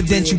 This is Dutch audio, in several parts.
presidential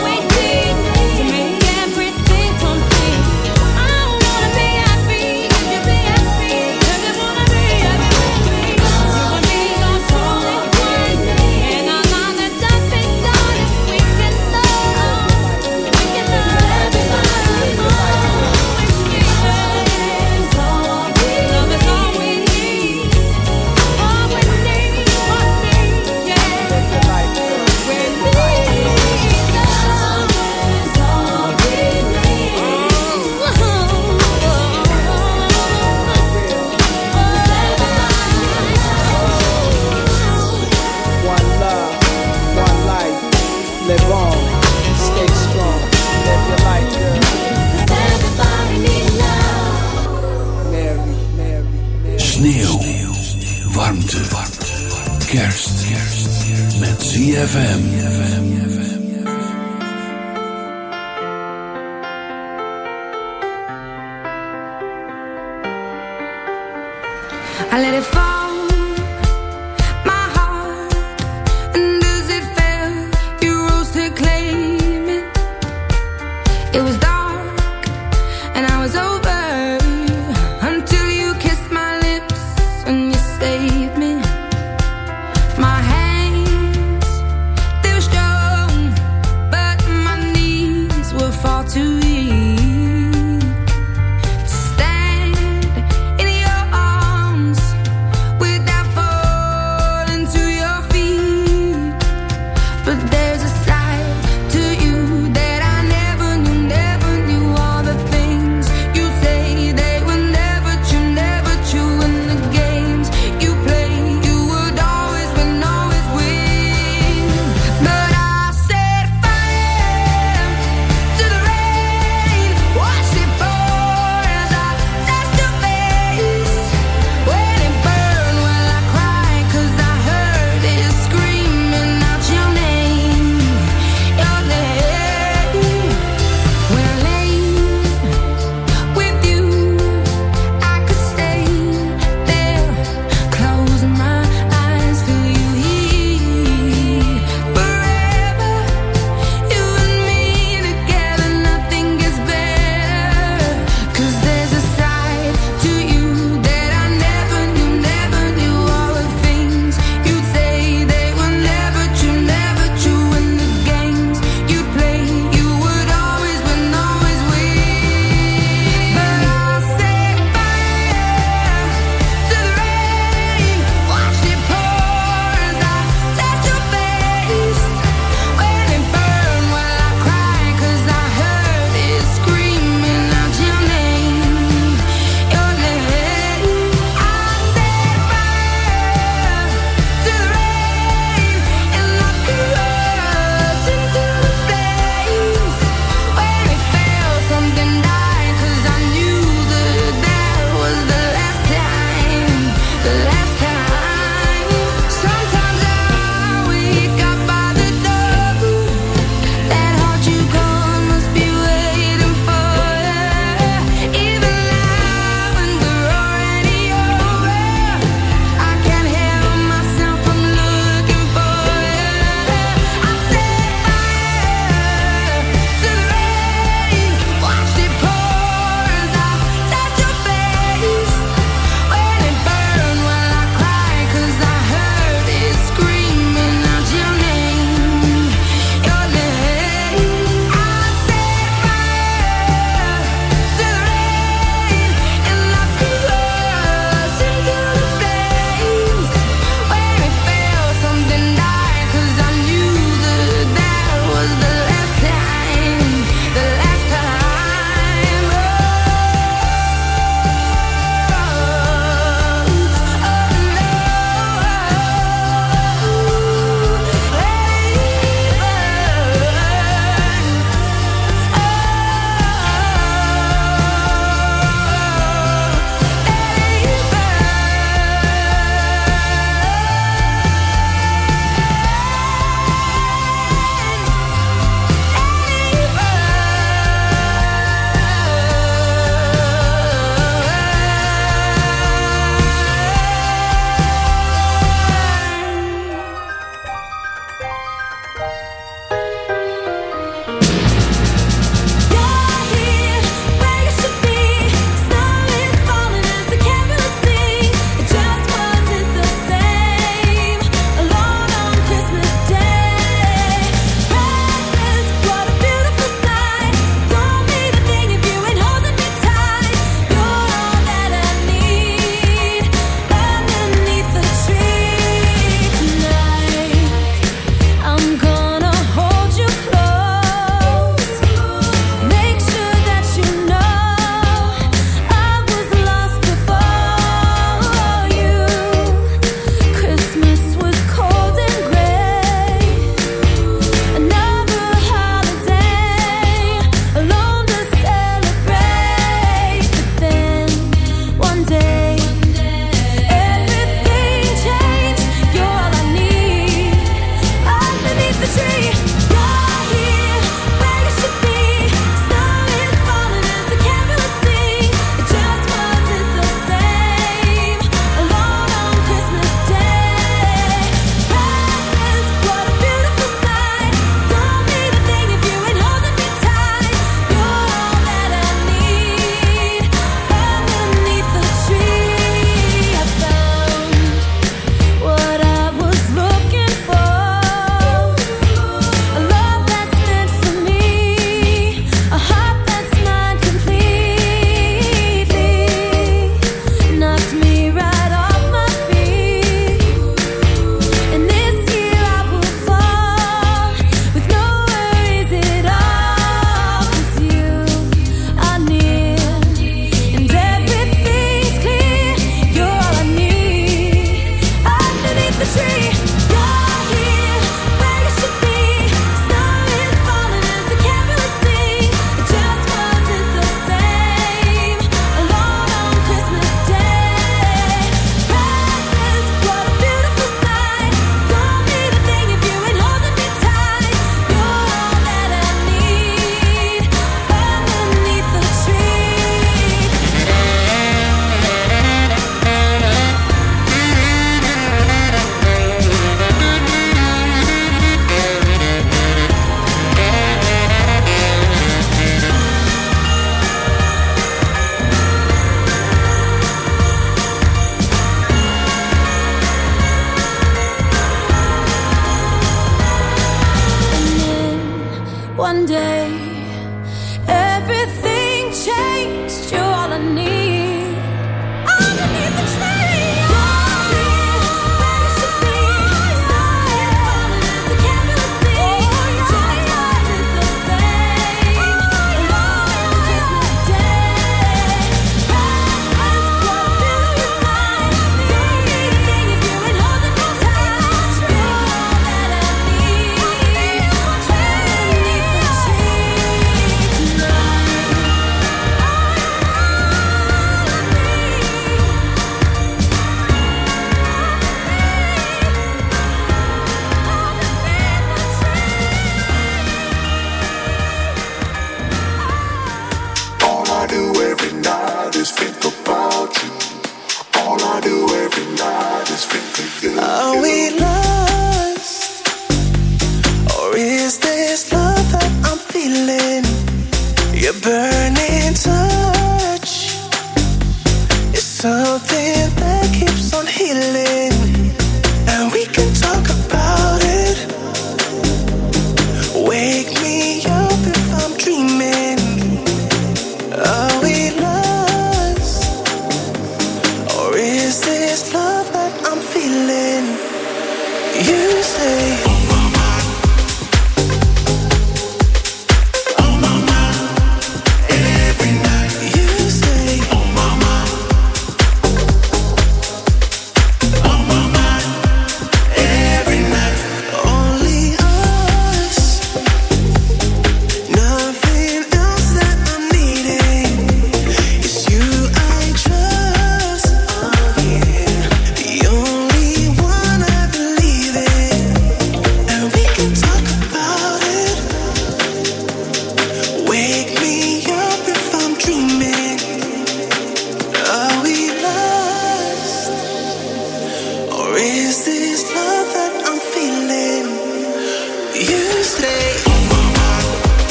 ZFM.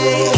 Oh.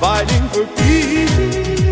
fighting for peace.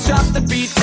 stop the beat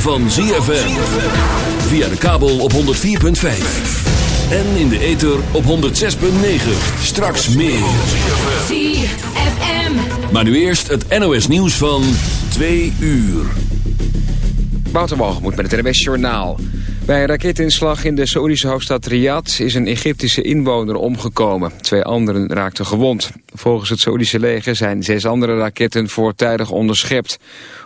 van ZFM. Via de kabel op 104.5. En in de ether op 106.9. Straks meer. ZFM. Maar nu eerst het NOS nieuws van 2 uur. moet met het NOS Journaal. Bij een raketinslag in de Saoedische hoofdstad Riyadh is een Egyptische inwoner omgekomen. Twee anderen raakten gewond. Volgens het Saoedische leger zijn zes andere raketten voortijdig onderschept.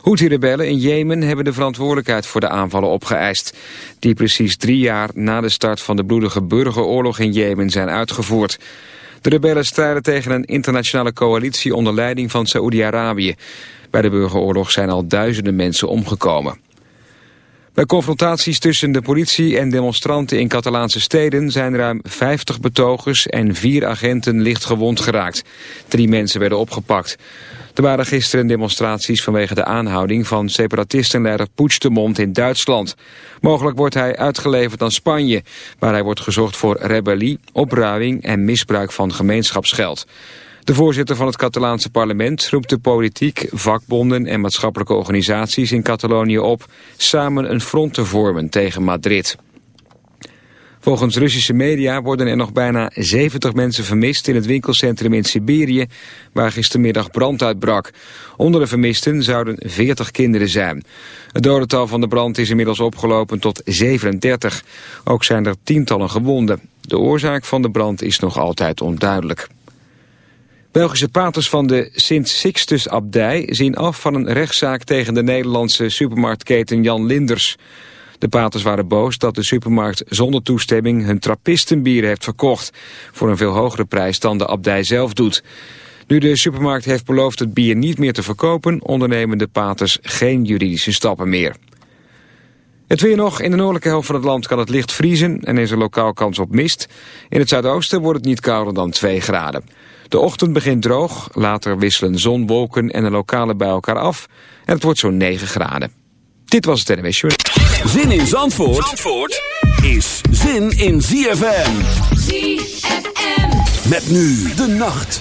Houthi-rebellen in Jemen hebben de verantwoordelijkheid voor de aanvallen opgeëist. Die precies drie jaar na de start van de bloedige burgeroorlog in Jemen zijn uitgevoerd. De rebellen strijden tegen een internationale coalitie onder leiding van Saoedi-Arabië. Bij de burgeroorlog zijn al duizenden mensen omgekomen. Bij confrontaties tussen de politie en demonstranten in Catalaanse steden zijn ruim 50 betogers en vier agenten licht gewond geraakt. Drie mensen werden opgepakt. Er waren gisteren demonstraties vanwege de aanhouding van separatistenleider Puigdemont in Duitsland. Mogelijk wordt hij uitgeleverd aan Spanje, waar hij wordt gezocht voor rebellie, opruiming en misbruik van gemeenschapsgeld. De voorzitter van het Catalaanse parlement roept de politiek, vakbonden en maatschappelijke organisaties in Catalonië op samen een front te vormen tegen Madrid. Volgens Russische media worden er nog bijna 70 mensen vermist in het winkelcentrum in Siberië, waar gistermiddag brand uitbrak. Onder de vermisten zouden 40 kinderen zijn. Het dodental van de brand is inmiddels opgelopen tot 37. Ook zijn er tientallen gewonden. De oorzaak van de brand is nog altijd onduidelijk. Belgische paters van de Sint-Sixtus-abdij zien af van een rechtszaak tegen de Nederlandse supermarktketen Jan Linders. De paters waren boos dat de supermarkt zonder toestemming hun trappistenbier heeft verkocht. Voor een veel hogere prijs dan de abdij zelf doet. Nu de supermarkt heeft beloofd het bier niet meer te verkopen, ondernemen de paters geen juridische stappen meer. Het weer nog. In de noordelijke helft van het land kan het licht vriezen en is er lokaal kans op mist. In het zuidoosten wordt het niet kouder dan 2 graden. De ochtend begint droog, later wisselen zon, wolken en de lokale bij elkaar af. En het wordt zo'n 9 graden. Dit was het NWS Zin in Zandvoort, is zin in ZFM. ZFM. Met nu de nacht.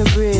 on the bridge.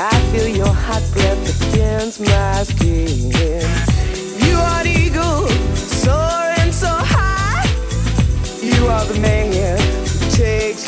I feel your hot breath against my skin. You are the eagle, soaring so high. You are the man who takes